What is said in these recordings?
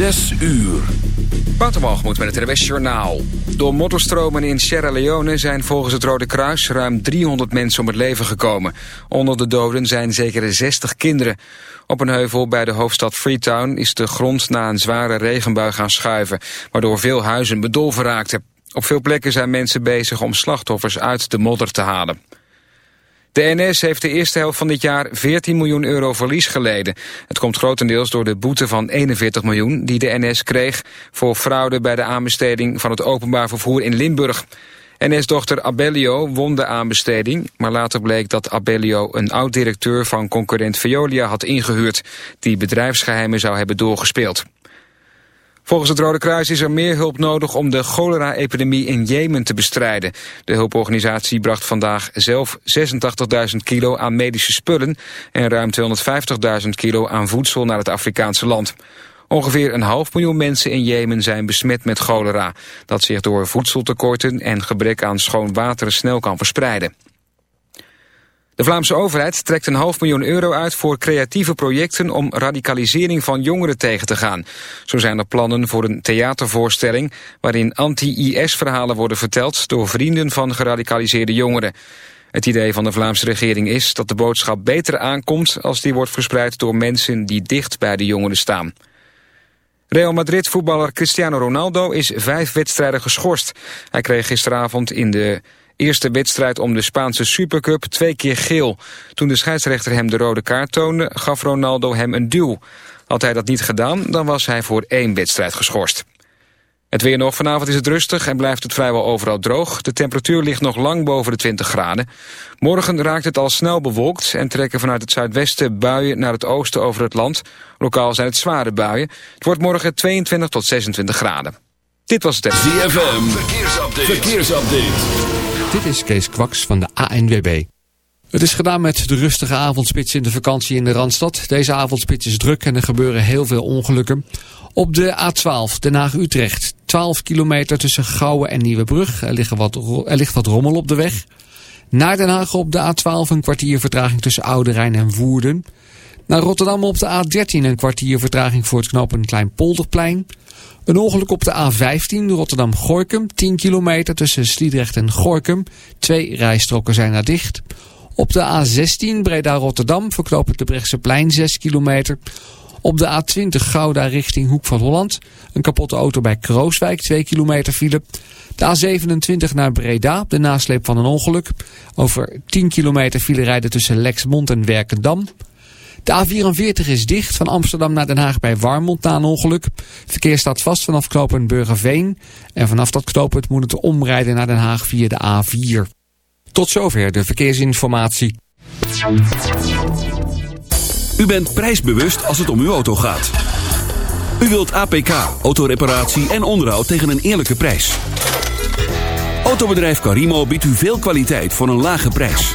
Zes uur. moet met het RWS Journaal. Door modderstromen in Sierra Leone zijn volgens het Rode Kruis ruim 300 mensen om het leven gekomen. Onder de doden zijn zeker 60 kinderen. Op een heuvel bij de hoofdstad Freetown is de grond na een zware regenbui gaan schuiven, waardoor veel huizen bedolven raakten. Op veel plekken zijn mensen bezig om slachtoffers uit de modder te halen. De NS heeft de eerste helft van dit jaar 14 miljoen euro verlies geleden. Het komt grotendeels door de boete van 41 miljoen die de NS kreeg... voor fraude bij de aanbesteding van het openbaar vervoer in Limburg. NS-dochter Abellio won de aanbesteding, maar later bleek dat Abellio een oud-directeur van concurrent Veolia had ingehuurd, die bedrijfsgeheimen zou hebben doorgespeeld. Volgens het Rode Kruis is er meer hulp nodig om de cholera-epidemie in Jemen te bestrijden. De hulporganisatie bracht vandaag zelf 86.000 kilo aan medische spullen en ruim 250.000 kilo aan voedsel naar het Afrikaanse land. Ongeveer een half miljoen mensen in Jemen zijn besmet met cholera, dat zich door voedseltekorten en gebrek aan schoon water snel kan verspreiden. De Vlaamse overheid trekt een half miljoen euro uit voor creatieve projecten om radicalisering van jongeren tegen te gaan. Zo zijn er plannen voor een theatervoorstelling waarin anti-IS-verhalen worden verteld door vrienden van geradicaliseerde jongeren. Het idee van de Vlaamse regering is dat de boodschap beter aankomt als die wordt verspreid door mensen die dicht bij de jongeren staan. Real Madrid-voetballer Cristiano Ronaldo is vijf wedstrijden geschorst. Hij kreeg gisteravond in de Eerste wedstrijd om de Spaanse Supercup twee keer geel. Toen de scheidsrechter hem de rode kaart toonde, gaf Ronaldo hem een duw. Had hij dat niet gedaan, dan was hij voor één wedstrijd geschorst. Het weer nog. Vanavond is het rustig en blijft het vrijwel overal droog. De temperatuur ligt nog lang boven de 20 graden. Morgen raakt het al snel bewolkt en trekken vanuit het zuidwesten buien naar het oosten over het land. Lokaal zijn het zware buien. Het wordt morgen 22 tot 26 graden. Dit was het. ZFM. Verkeersupdate. Verkeersupdate. Dit is Kees Kwaks van de ANWB. Het is gedaan met de rustige avondspits in de vakantie in de Randstad. Deze avondspits is druk en er gebeuren heel veel ongelukken. Op de A12 Den Haag-Utrecht. 12 kilometer tussen Gouwen en Nieuwebrug. Er, liggen wat, er ligt wat rommel op de weg. Naar Den Haag op de A12 een kwartier vertraging tussen Oude Rijn en Woerden. Naar Rotterdam op de A13 een kwartier vertraging voor het knooppunt Kleinpolderplein. Een ongeluk op de A15 Rotterdam-Gorkum. 10 kilometer tussen Sliedrecht en Gorkum. Twee rijstroken zijn er dicht. Op de A16 Breda-Rotterdam verknopend de Brechtseplein 6 kilometer. Op de A20 Gouda richting Hoek van Holland. Een kapotte auto bij Krooswijk, 2 kilometer file. De A27 naar Breda, de nasleep van een ongeluk. Over 10 kilometer file rijden tussen Lexmond en Werkendam. De A44 is dicht van Amsterdam naar Den Haag bij Warmond na een ongeluk. verkeer staat vast vanaf knooppunt Burgerveen. En vanaf dat knooppunt moet het omrijden naar Den Haag via de A4. Tot zover de verkeersinformatie. U bent prijsbewust als het om uw auto gaat. U wilt APK, autoreparatie en onderhoud tegen een eerlijke prijs. Autobedrijf Carimo biedt u veel kwaliteit voor een lage prijs.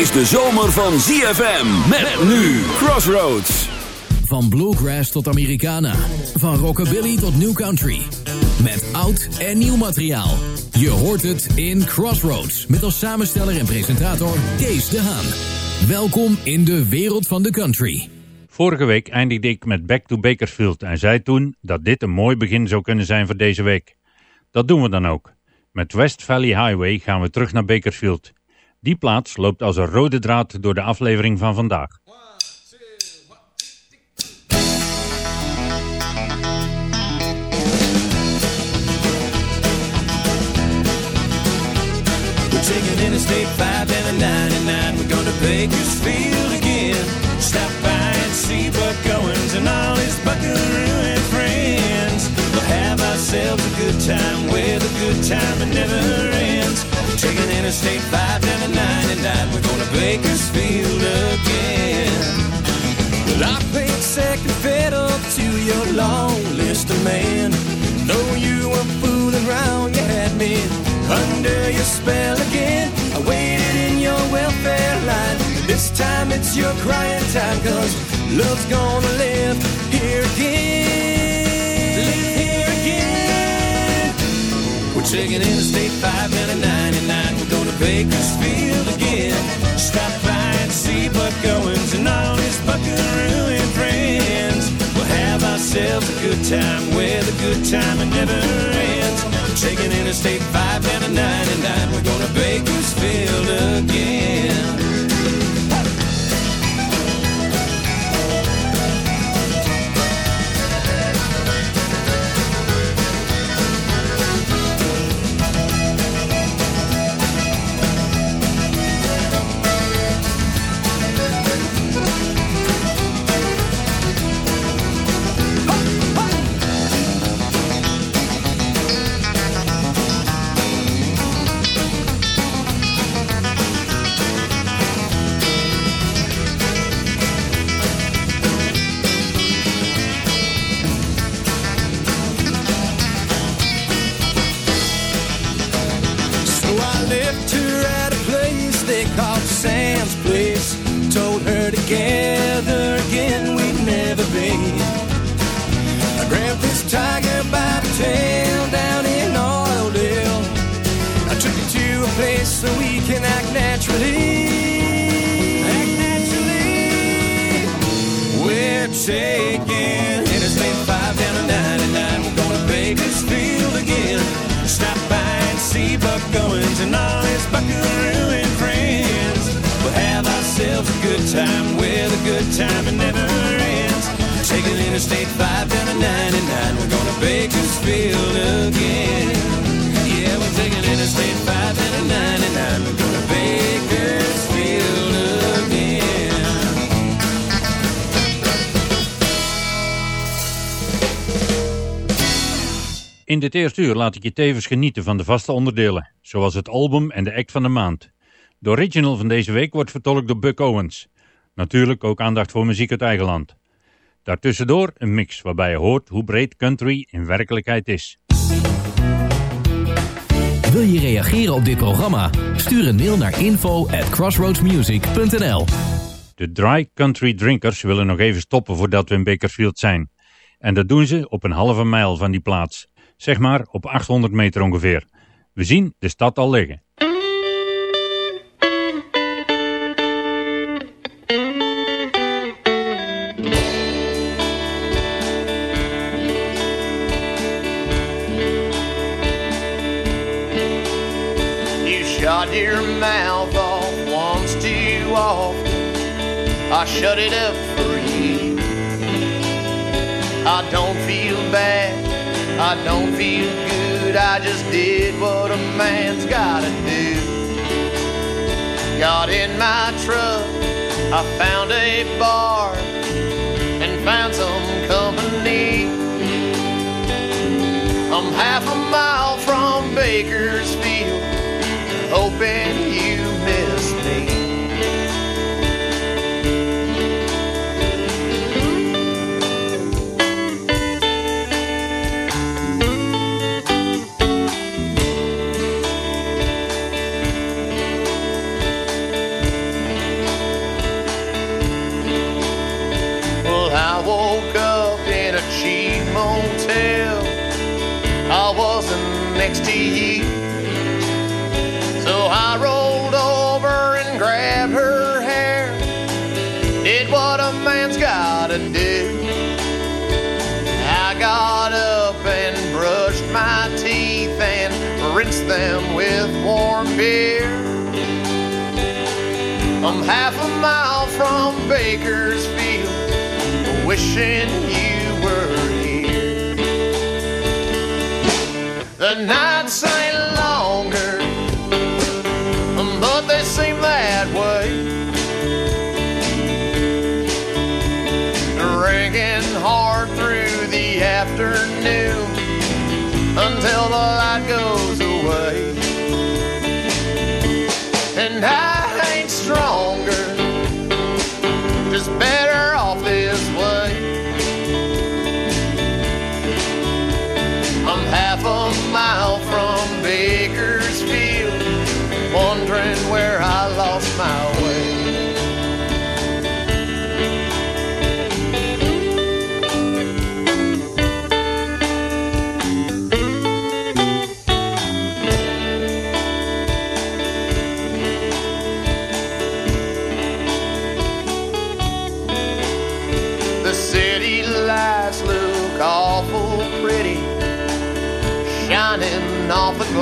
is de zomer van ZFM. Met nu Crossroads. Van bluegrass tot Americana. Van rockabilly tot new country. Met oud en nieuw materiaal. Je hoort het in Crossroads. Met als samensteller en presentator Kees de Haan. Welkom in de wereld van de country. Vorige week eindigde ik met Back to Bakersfield en zei toen dat dit een mooi begin zou kunnen zijn voor deze week. Dat doen we dan ook. Met West Valley Highway gaan we terug naar Bakersfield. Die plaats loopt als een rode draad door de aflevering van vandaag. a good time where the good time never ends. Taking Interstate 5 and the 99. We're going to Bakersfield again. Well, I played second fiddle to your long list of men. Though you were fooling around, you had me under your spell again. I waited in your welfare line. This time it's your crying time, cause love's gonna live here again. Taking Interstate 5 and a 99. We're going to Bakersfield again. Stop by and see Buck Owens and all his buckaroo and friends. We'll have ourselves a good time where the good time never ends. Taking Interstate 5 and a 99. We're going to Bakersfield again. Interstate 5 down to 99. We're going to Bakersfield again. Yeah, we're taking Interstate 5 down to 99. We're going to Bakersfield again. In dit eerste uur laat ik je tevens genieten van de vaste onderdelen, zoals het album en de act van de maand. De original van deze week wordt vertolkt door Buck Owens. Natuurlijk ook aandacht voor muziek uit eigen land. Daartussendoor een mix waarbij je hoort hoe breed country in werkelijkheid is. Wil je reageren op dit programma? Stuur een mail naar info at crossroadsmusic.nl De Dry Country Drinkers willen nog even stoppen voordat we in Bakersfield zijn. En dat doen ze op een halve mijl van die plaats. Zeg maar op 800 meter ongeveer. We zien de stad al liggen. Shot your mouth off once too often. I shut it up for you. I don't feel bad. I don't feel good. I just did what a man's gotta do. Got in my truck. I found a bar and found some company. I'm half a mile from Bakersfield, hoping you miss me. Well, I woke up in a cheap motel. I wasn't next to you. Bakersfield, wishing you were here. The nights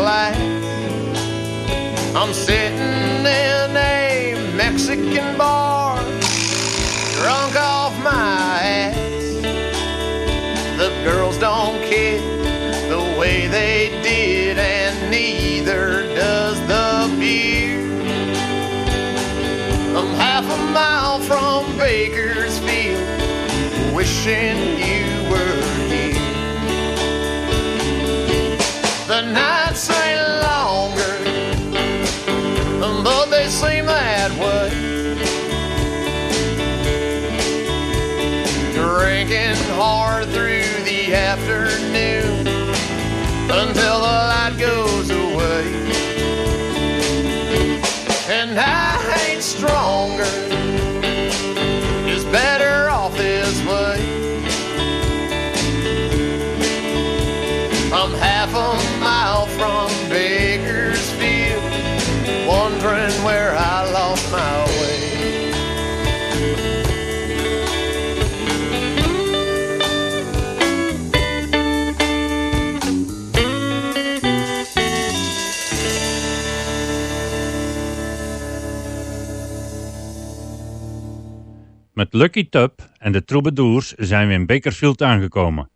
glass. I'm sitting in a Mexican bar, drunk off my ass. The girls don't care the way they did, and neither does the beer. I'm half a mile from Bakersfield, wishing until Met Lucky Tub en de Troubadours zijn we in Bakersfield aangekomen.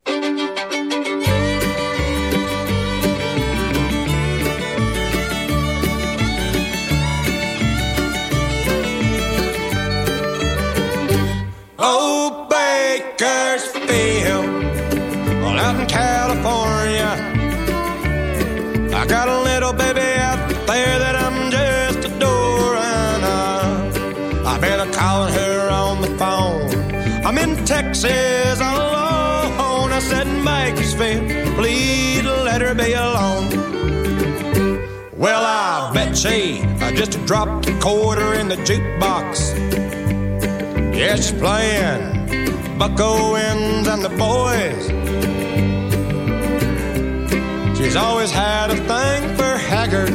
She I just dropped a quarter in the jukebox. Yeah, she's playing Buck Owens and the boys. She's always had a thing for Haggard.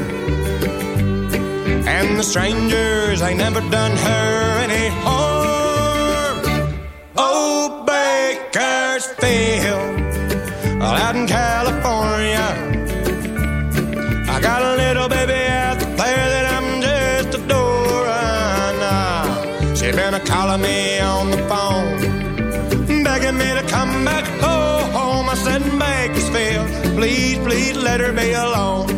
And the strangers ain't never done her any harm. Calling me on the phone, begging me to come back home. I said, Bakersfield, please, please let her be alone.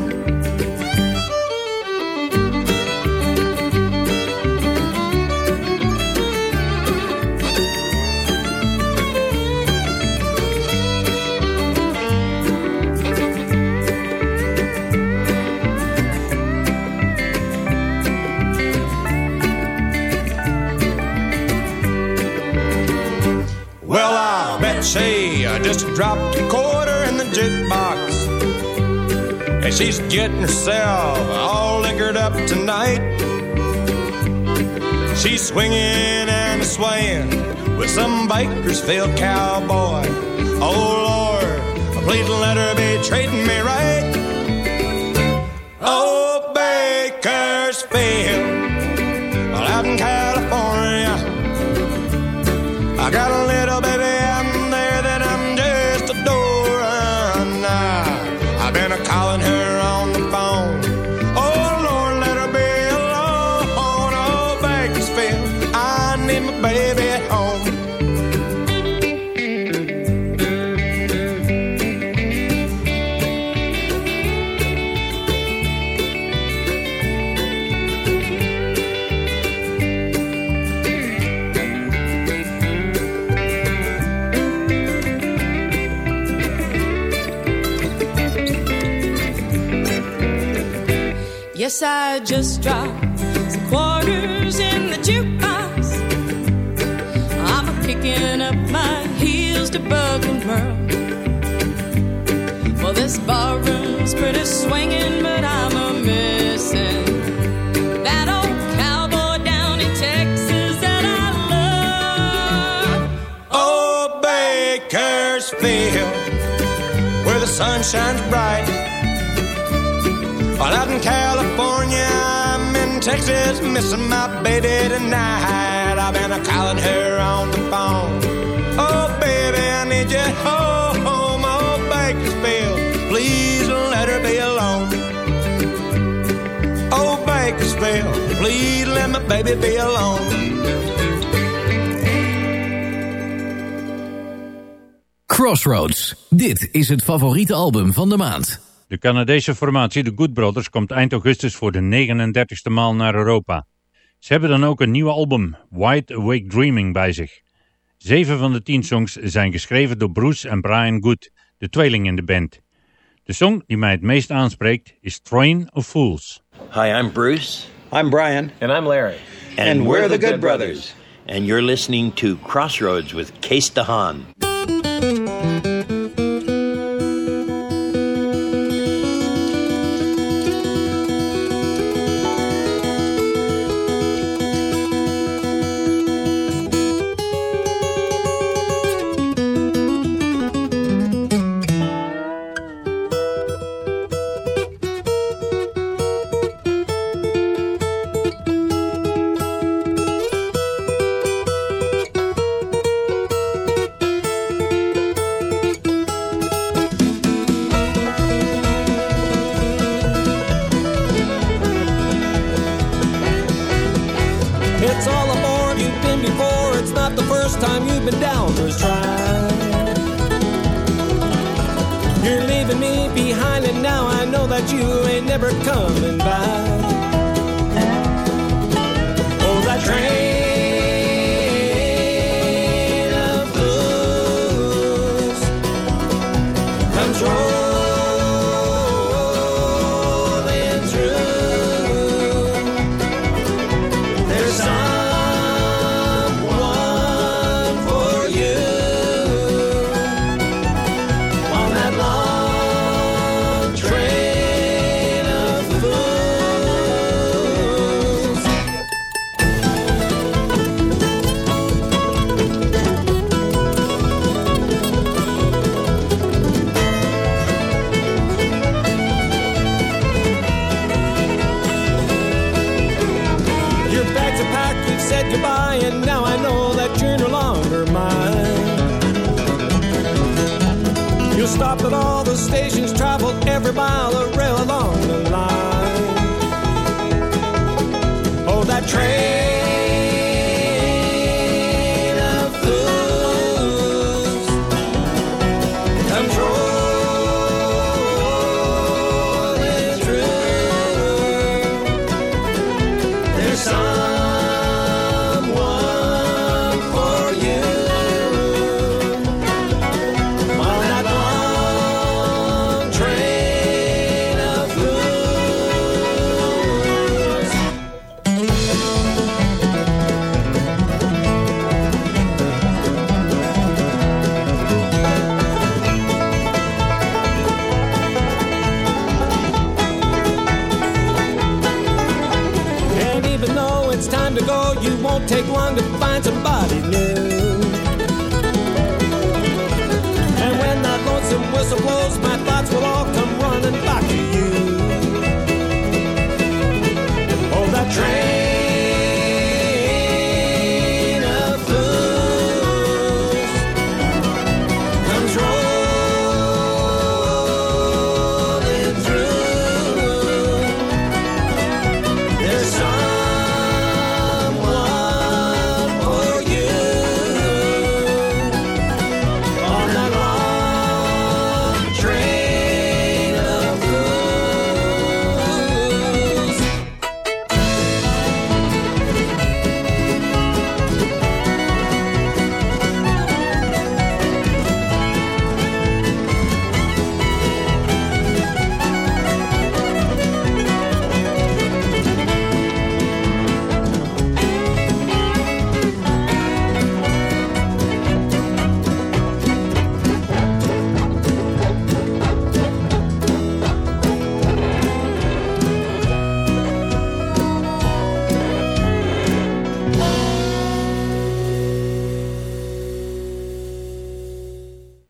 Just dropped a quarter in the jukebox. And she's getting herself all liquored up tonight. She's swinging and swaying with some Bakersfield cowboy. Oh, Lord, please let her be treating me right. I just dropped some quarters in the jukebox. I'm a kicking up my heels to Buck and Merle. Well, this barroom's pretty swinging, but I'm a missing that old cowboy down in Texas that I love. Oh, Bakersfield, where the sun shines bright. While out in California, I'm in Texas, missing my baby tonight. I've been a calling her on the phone. Oh, baby, I need you home. Oh, Bakersfield, please let her be alone. Oh, Bakersfield, please let my baby be alone. Crossroads. Dit is het favoriete album van de maand. De Canadese formatie The Good Brothers komt eind augustus voor de 39ste maal naar Europa. Ze hebben dan ook een nieuwe album, Wide Awake Dreaming, bij zich. Zeven van de tien songs zijn geschreven door Bruce en Brian Good, de tweeling in de band. De song die mij het meest aanspreekt is Train of Fools. Hi, I'm Bruce. I'm Brian. And I'm Larry. And, we're, the, Good, Brothers. And you're listening to Crossroads with Case DeHaan.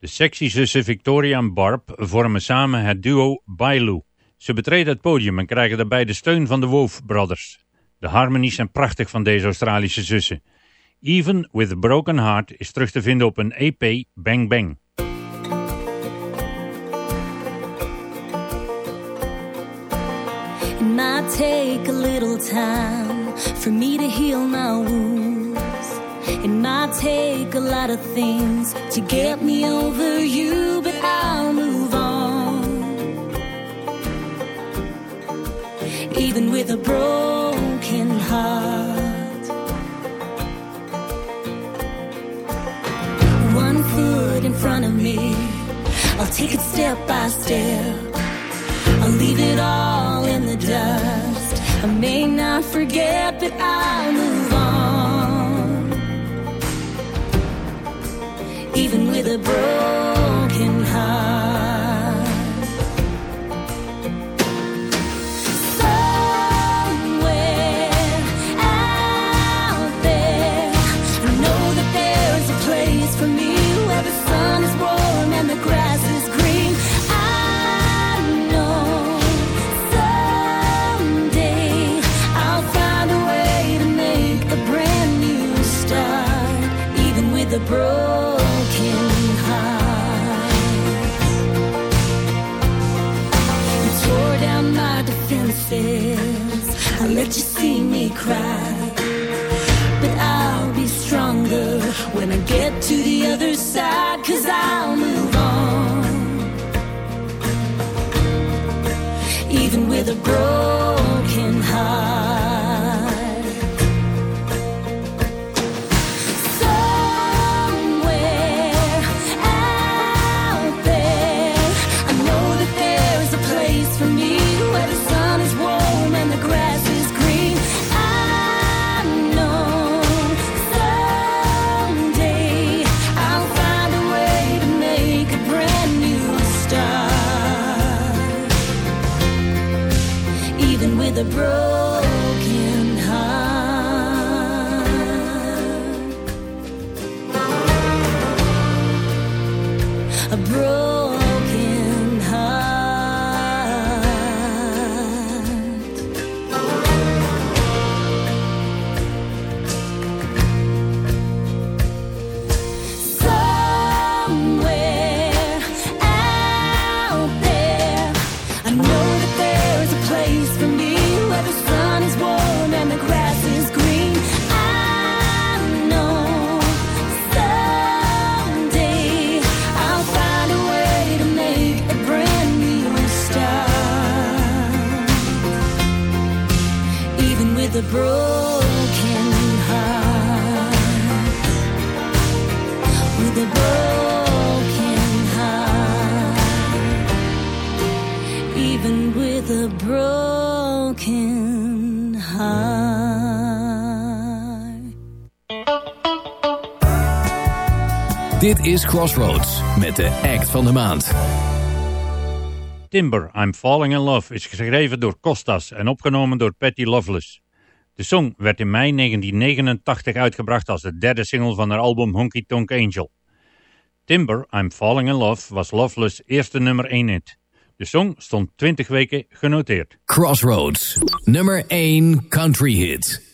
Sexy zussen Victoria en Barb vormen samen het duo Bailu. Ze betreden het podium en krijgen daarbij de steun van de Wolf Brothers. De harmonies zijn prachtig van deze Australische zussen. Even with a Broken Heart is terug te vinden op een EP Bang Bang. It might take a little time for me to heal. It might take a lot of things to get me over you, but I'll move on. Even with a broken heart. One foot in front of me, I'll take it step by step. I'll leave it all in the dust. I may not forget, but I'll move Even with a broken Even with a broken Crossroads met de act van de maand. Timber, I'm Falling in Love is geschreven door Costas en opgenomen door Patty Loveless. De song werd in mei 1989 uitgebracht als de derde single van haar album Honky Tonk Angel. Timber, I'm Falling in Love was Loveless' eerste nummer 1 hit. De song stond 20 weken genoteerd. Crossroads, nummer 1 country hit.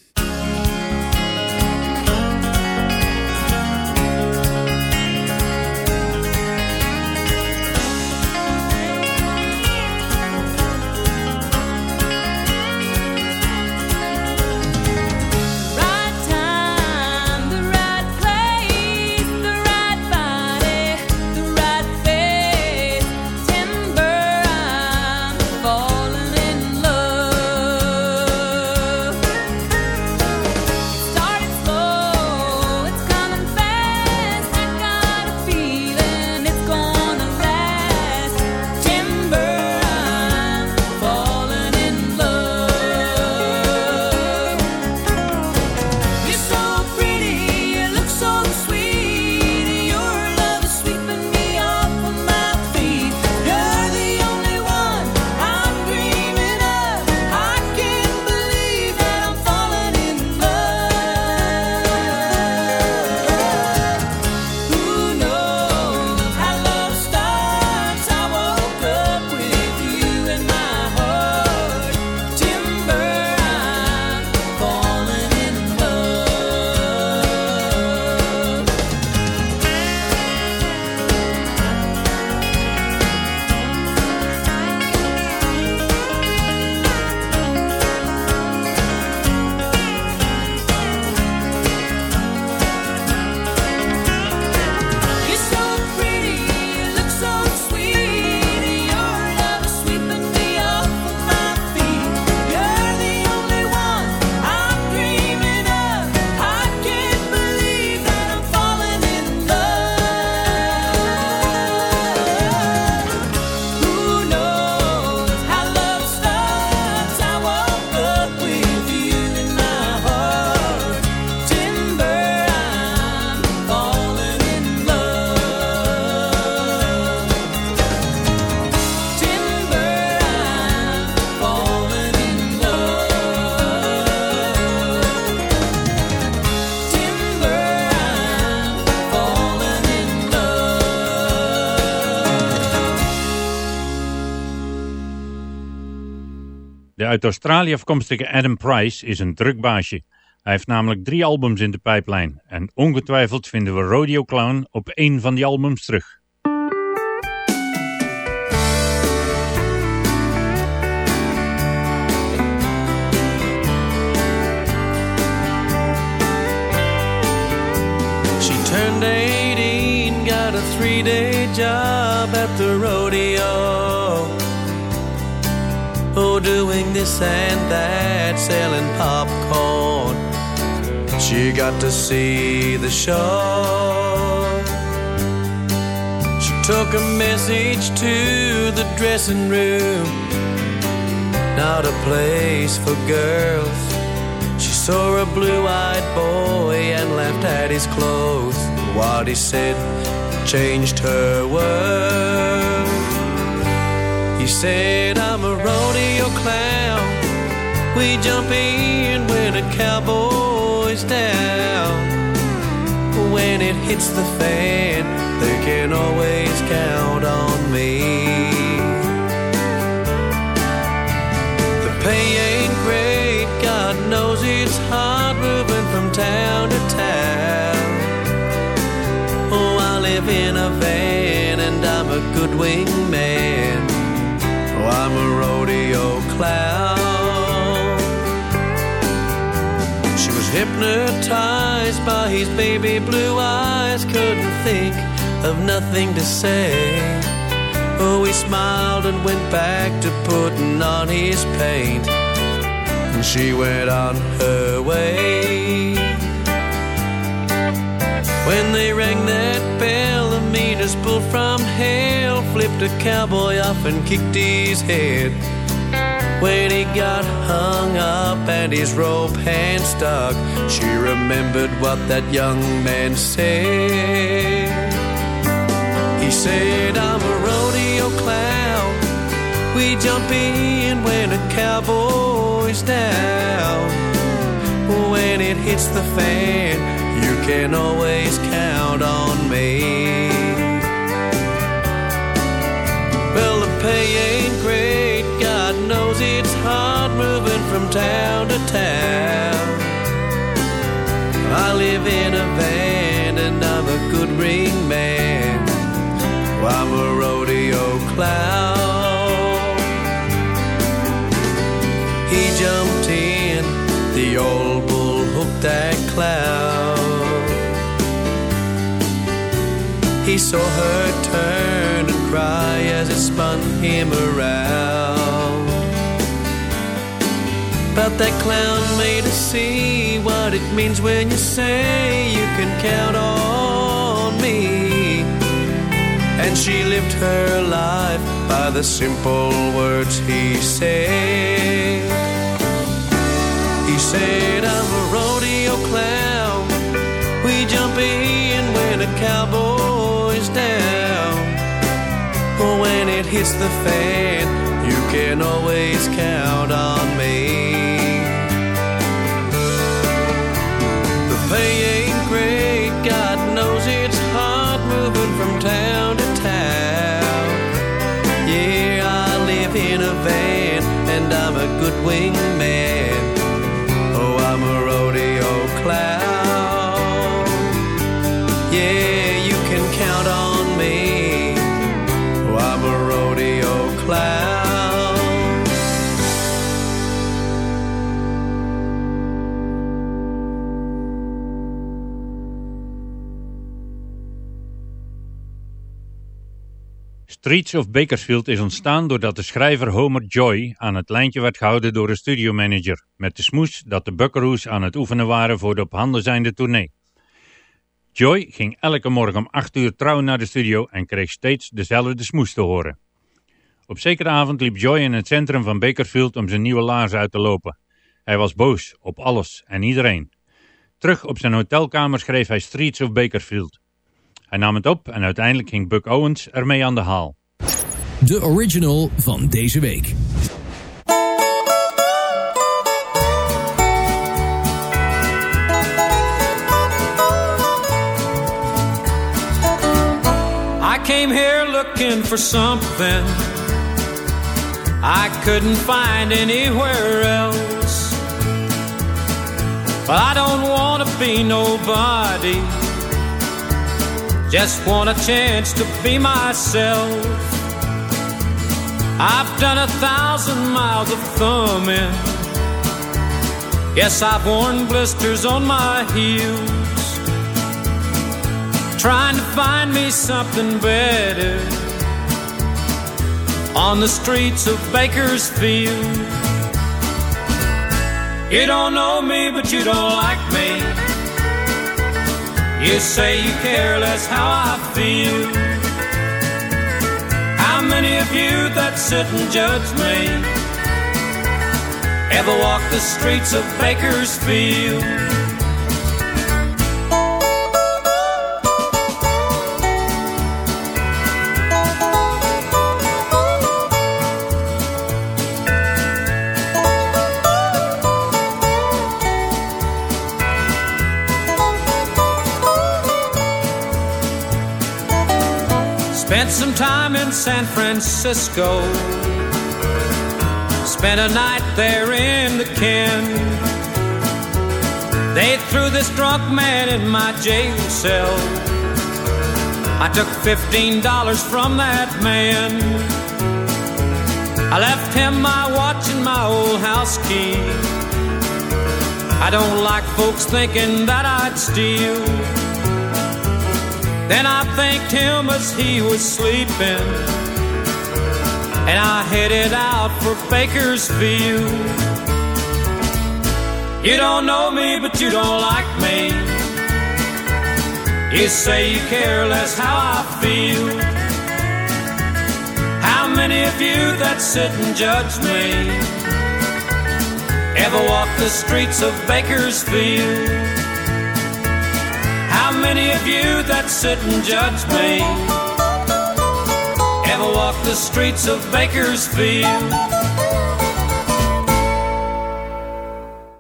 Uit Australië afkomstige Adam Price is een druk baasje. Hij heeft namelijk drie albums in de pijplijn en ongetwijfeld vinden we Rodeo Clown op één van die albums terug. She turned 18, got a three day job at the rodeo. Doing this and that, selling popcorn. She got to see the show. She took a message to the dressing room, not a place for girls. She saw a blue eyed boy and laughed at his clothes. What he said changed her world. He said, I'm a rodeo clown. We jump in when a cowboy's down. When it hits the fan, they can always count on me. The pay ain't great, God knows it's hard moving from town to town. Oh, I live in a van and I'm a good wingman. Clown. She was hypnotized by his baby blue eyes, couldn't think of nothing to say. Oh, he smiled and went back to putting on his paint. And she went on her way. When they rang that bell, the meters pulled from hell, flipped a cowboy off and kicked his head. When he got hung up and his rope hand stuck, she remembered what that young man said. He said, I'm a rodeo clown. We jump in when a cowboy's down. When it hits the fan, you can always count on me. Well, the pay Knows it's hard moving from town to town. I live in a van and I'm a good ring man. I'm a rodeo clown. He jumped in, the old bull hooked that cloud. He saw her turn and cry as it spun him around. But that clown made us see what it means when you say you can count on me. And she lived her life by the simple words he said. He said, I'm a rodeo clown. We jump in when a cowboy's down. But When it hits the fan, you can always count on me. Good wingman. Streets of Bakersfield is ontstaan doordat de schrijver Homer Joy aan het lijntje werd gehouden door een studiomanager, met de smoes dat de Buckaroos aan het oefenen waren voor de op handen zijnde tournee. Joy ging elke morgen om 8 uur trouw naar de studio en kreeg steeds dezelfde smoes te horen. Op zekere avond liep Joy in het centrum van Bakersfield om zijn nieuwe laars uit te lopen. Hij was boos op alles en iedereen. Terug op zijn hotelkamer schreef hij Streets of Bakersfield. Hij nam het op en uiteindelijk ging Buck Owens ermee aan de haal. De original van deze week. I came here looking for something I couldn't find anywhere else. But I don't want to be nobody. Just want a chance to be myself. I've done a thousand miles of thumbing. Yes, I've worn blisters on my heels. Trying to find me something better on the streets of Bakersfield. You don't know me, but you don't like me. You say you care less how I feel. How many of you that sit and judge me ever walk the streets of Bakersfield? Spent some time in San Francisco. Spent a night there in the Ken. They threw this drunk man in my jail cell. I took $15 from that man. I left him my watch and my old house key. I don't like folks thinking that I'd steal. Then I thanked him as he was sleeping. And I headed out for Bakersfield. You don't know me, but you don't like me. You say you care less how I feel. How many of you that sit and judge me ever walk the streets of Bakersfield? How many of you that sit and judge me ever walk the streets of Bakersfield?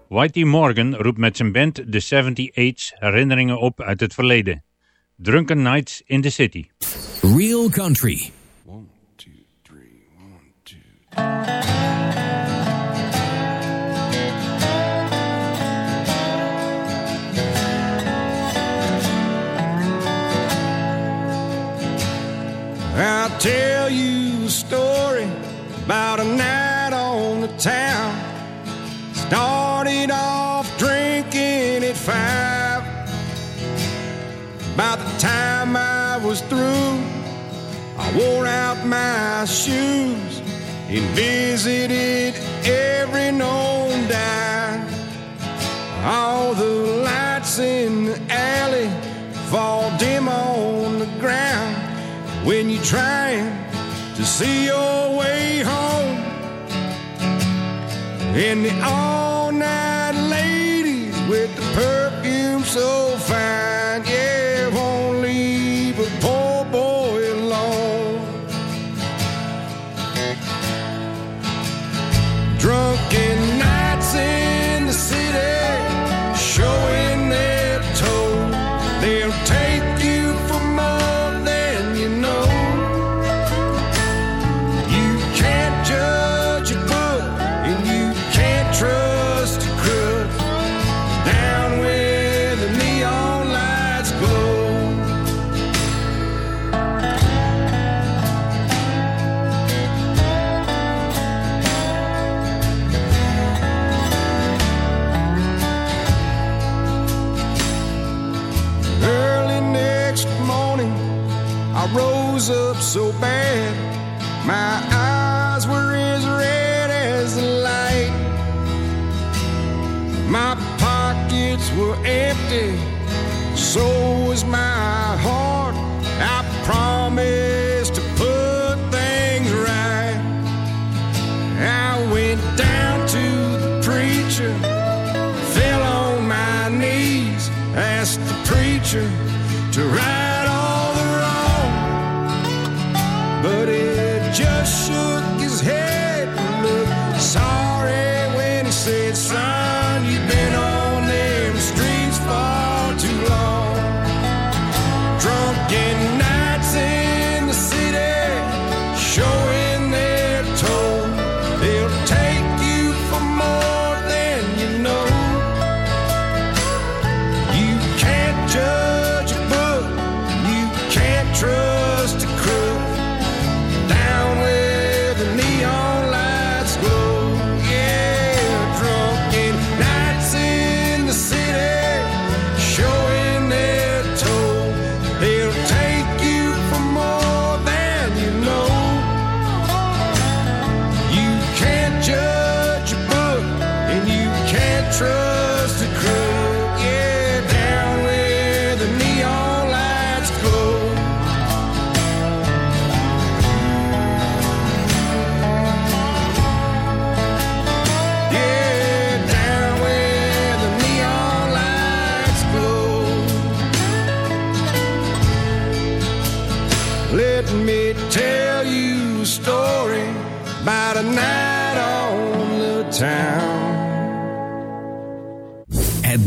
Whitey Morgan roept met zijn band The 78's herinneringen op uit het verleden. Drunken Nights in the City. Real Country. I'll tell you a story about a night on the town. Started off drinking at five. By the time I was through, I wore out my shoes and visited every known dime. All the lights in the alley fall dim on the ground when you're trying to see your way home. And the all night ladies with the perfume so fine, yeah,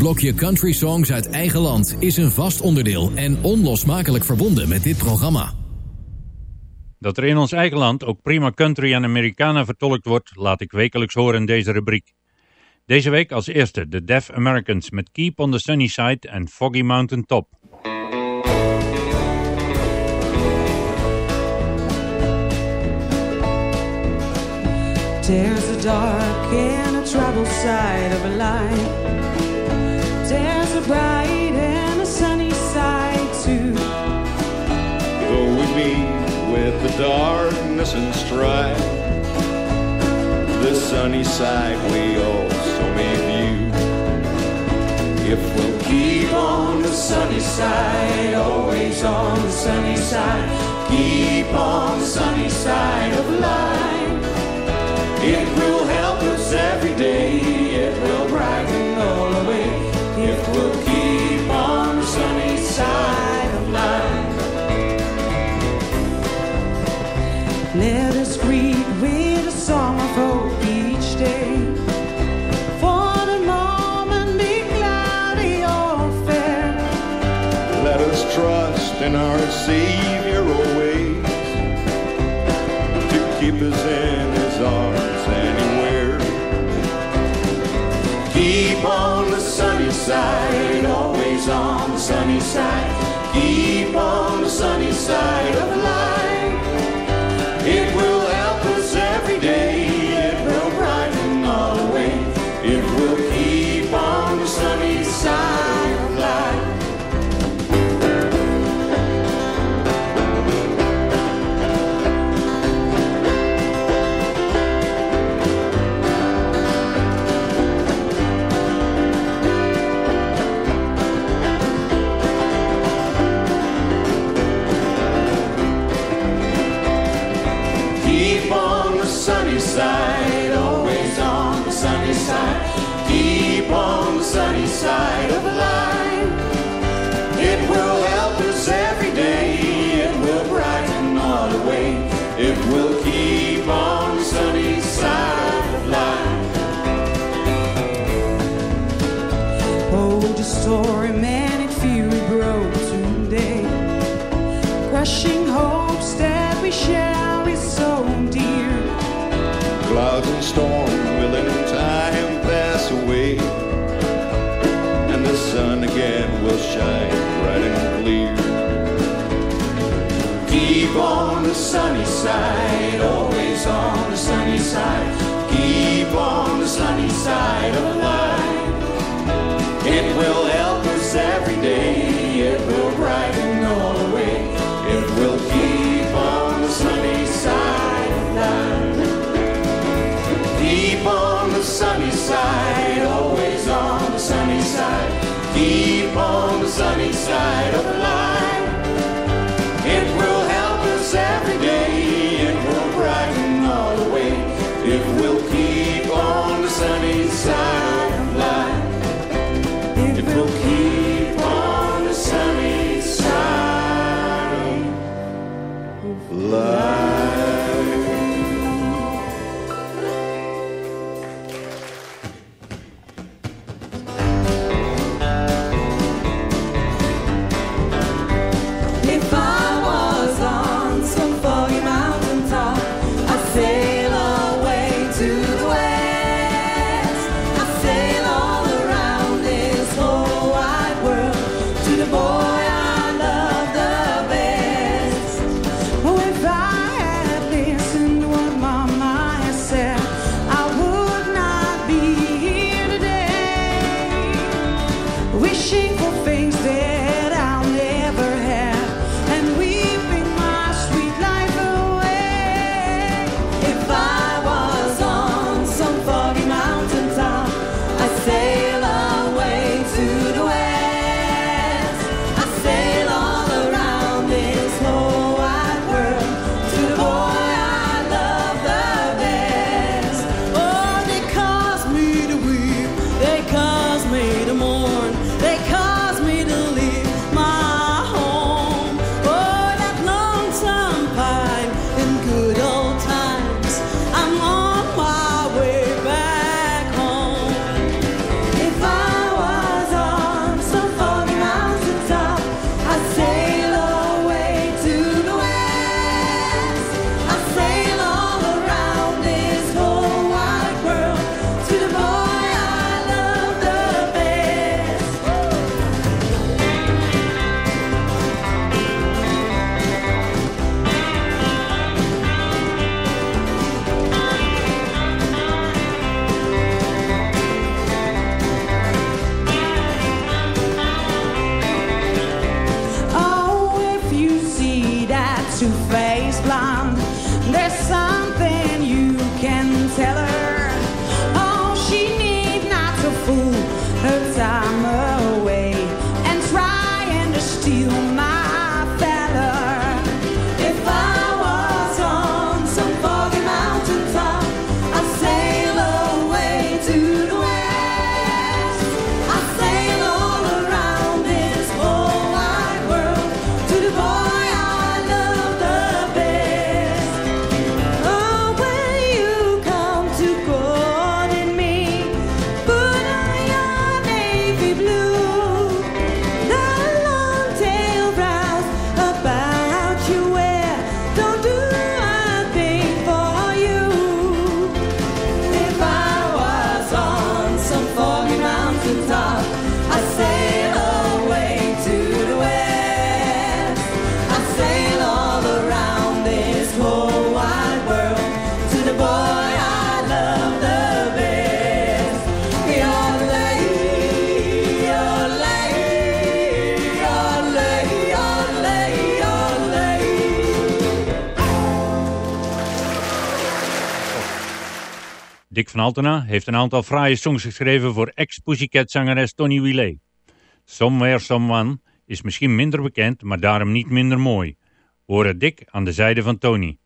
blokje country songs uit eigen land is een vast onderdeel en onlosmakelijk verbonden met dit programma. Dat er in ons eigen land ook prima country en Americana vertolkt wordt, laat ik wekelijks horen in deze rubriek. Deze week als eerste de Deaf Americans met Keep on the Sunny Side en Foggy Mountain Top. There's a dark and a troubled side of a life. With the darkness and strife, the sunny side we also may view. If we'll Keep on the sunny side, always on the sunny side. Keep on the sunny side of life. It will help us every day. It will brighten in our Savior always to keep us in His arms anywhere. Keep on the sunny side, always on the sunny side. Keep on the sunny side side of life. It will help us every day. It will brighten all the way. It will keep on the sunny side of life. Keep on the sunny side, always on the sunny side. Keep on the sunny side of life. Dick van Altena heeft een aantal fraaie songs geschreven voor ex-Pussycat-zangeres Tony Willet. Somewhere Someone is misschien minder bekend, maar daarom niet minder mooi. Hoor het Dick aan de zijde van Tony.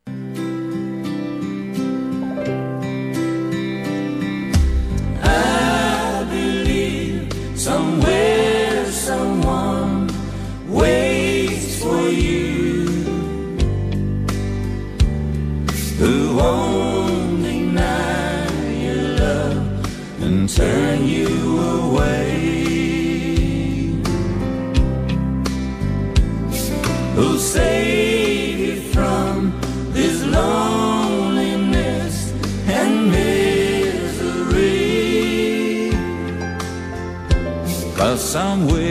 somewhere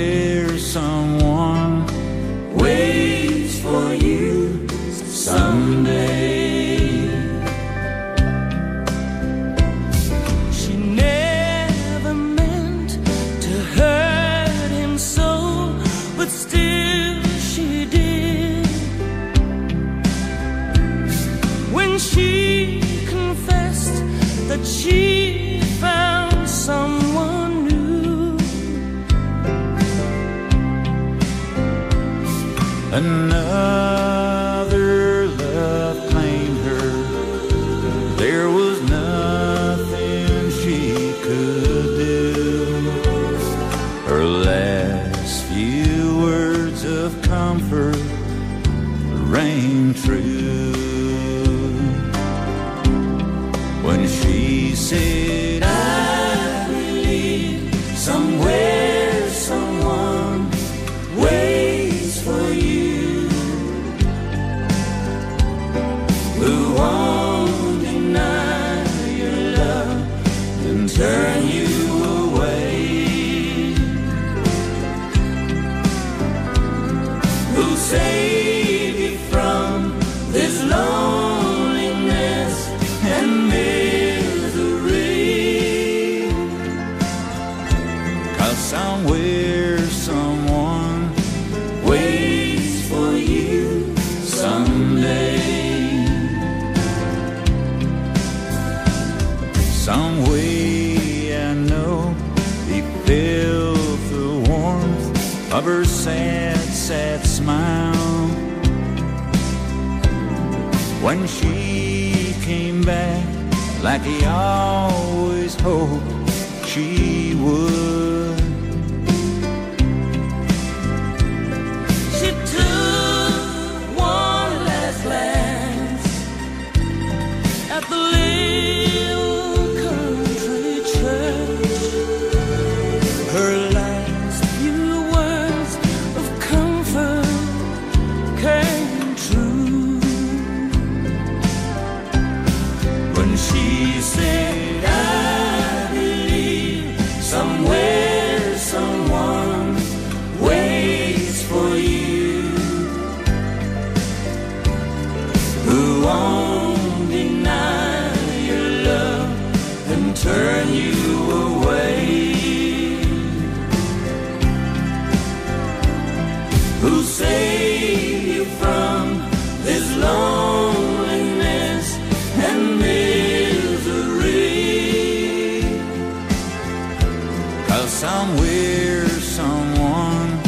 Somewhere someone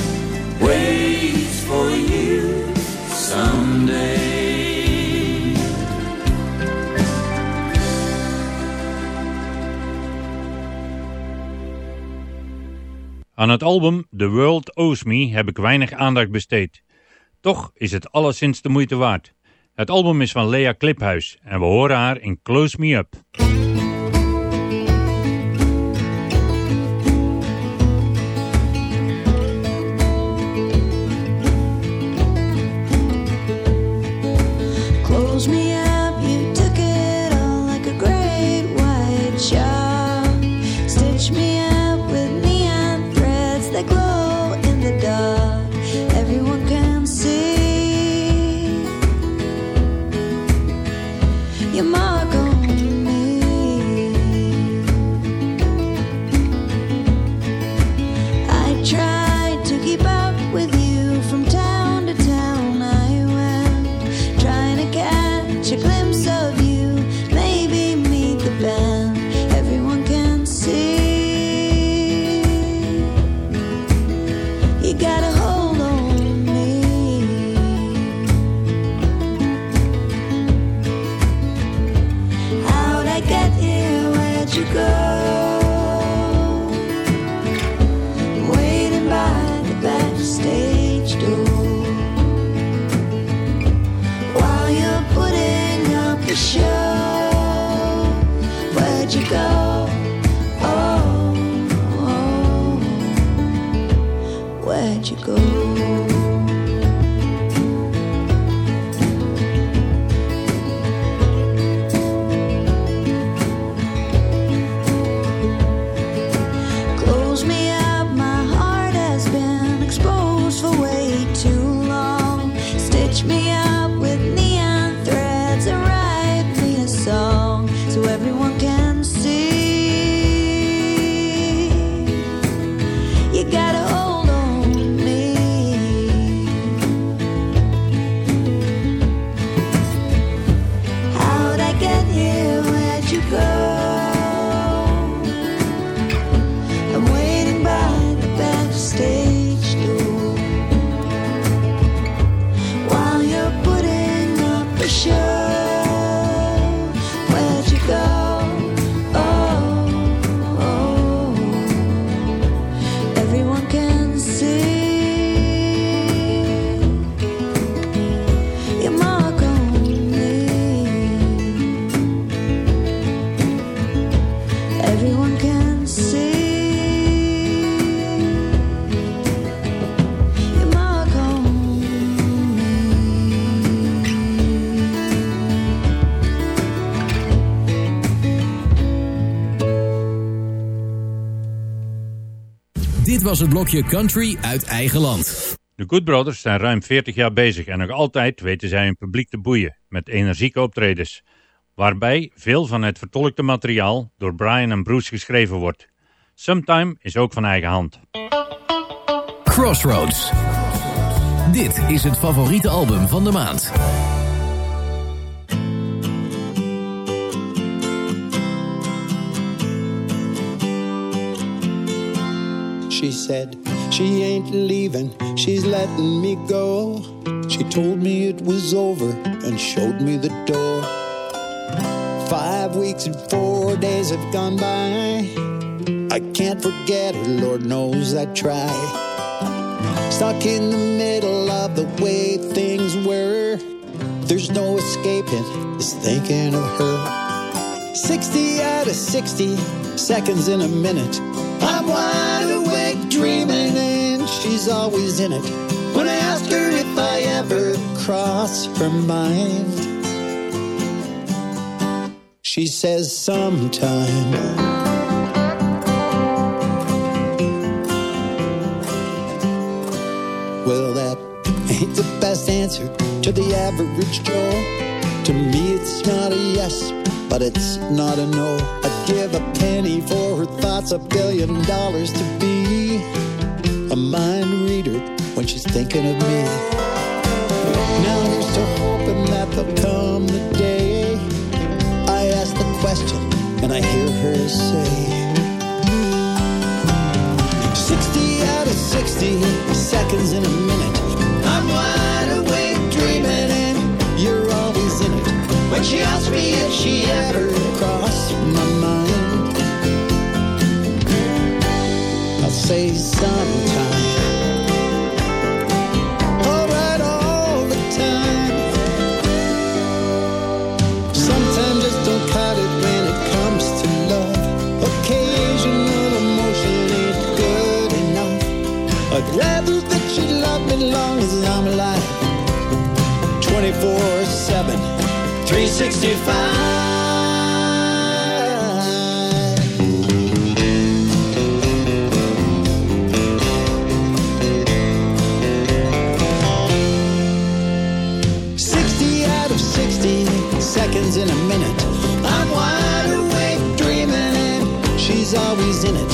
waits for you someday Aan het album The World Owes Me heb ik weinig aandacht besteed. Toch is het alleszins de moeite waard. Het album is van Lea Kliphuis en we horen haar in Close Me Up. Where'd you go? Dit was het blokje Country uit eigen land. De Good Brothers zijn ruim 40 jaar bezig en nog altijd weten zij hun publiek te boeien met energieke optredens, waarbij veel van het vertolkte materiaal door Brian en Bruce geschreven wordt. Sometime is ook van eigen hand. Crossroads. Dit is het favoriete album van de maand. She said she ain't leaving, she's letting me go. She told me it was over and showed me the door. Five weeks and four days have gone by. I can't forget her, Lord knows I try. Stuck in the middle of the way things were. There's no escaping this thinking of her. 60 out of 60 seconds in a minute. I'm awake dreaming, and she's always in it. When I ask her if I ever cross her mind, she says sometime. Well, that ain't the best answer to the average Joe. To me, it's not a yes, but it's not a no. I'd give a penny for her thoughts, a billion dollars to be a mind reader when she's thinking of me. Now here's to hoping that there'll come the day I ask the question and I hear her say. 60 out of 60 seconds in a minute. I'm wide awake dreaming, and you're always in it. When she asks me if she ever crossed my say sometime. Alright, all the time. Sometimes just don't cut it when it comes to love. Occasional emotion ain't good enough. I'd rather that you love me long as I'm alive. 24 7, 365. In a minute. I'm wide awake dreaming, and she's always in it.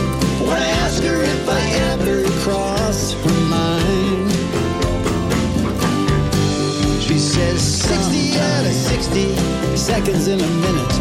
When I ask her if I ever cross her mind, she says 60 out of 60 seconds in a minute.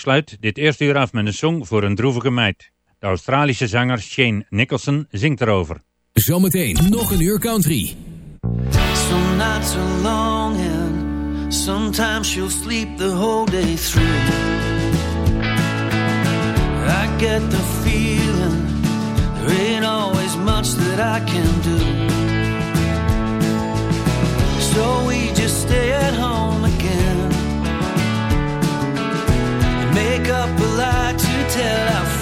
Sluit dit eerste uur af met een song voor een droevige meid. De Australische zanger Shane Nicholson zingt erover. Zometeen nog een uur country. Some nights are long and sometimes she'll sleep the whole day through. I get the feeling there ain't always much that I can do. So we just stay at home up a lie to tell our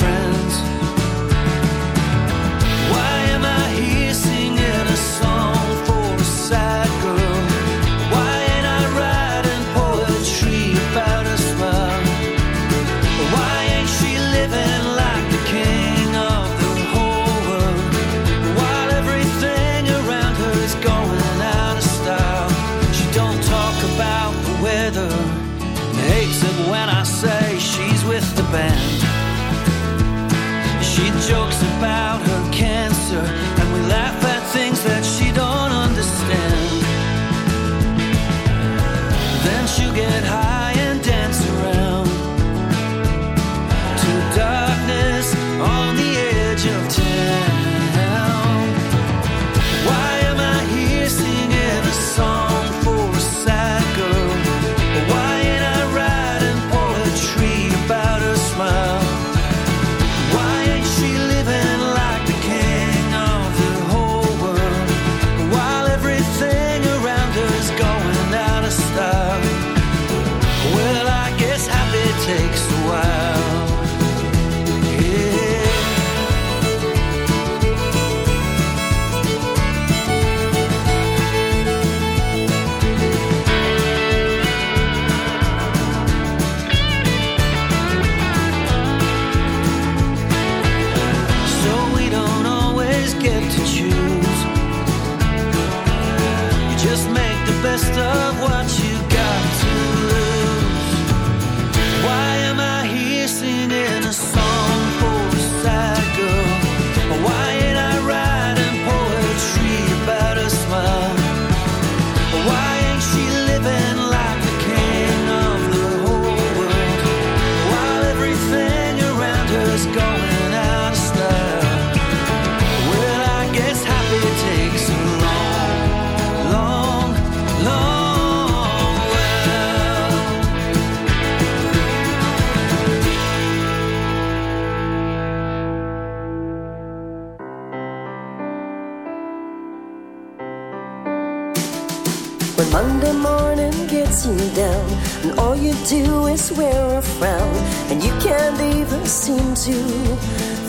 is wear a frown, and you can't even seem to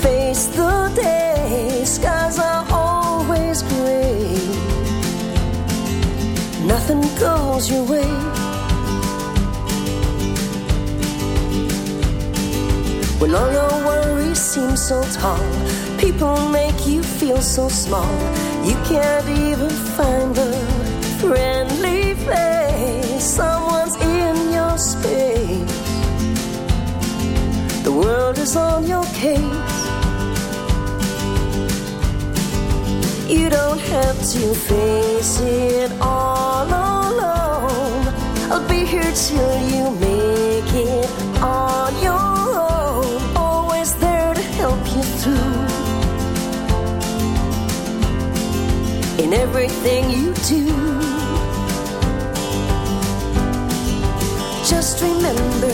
face the day. Skies are always gray, nothing goes your way. When all your worries seem so tall, people make you feel so small. You can't even find a friendly face. World is on your case. You don't have to face it all alone. I'll be here till you make it on your own. Always there to help you through. In everything you do. Just remember,